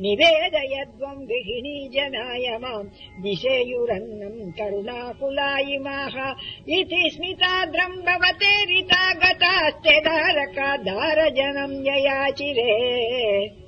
निवेदयध्वम् गृहिणी जनाय माम् दिशेयुरन्नम् करुणाकुलायिमाः। इति स्मिताद्रम् भवते रिता गतास्ते दारकादारजनम् ययाचिरे।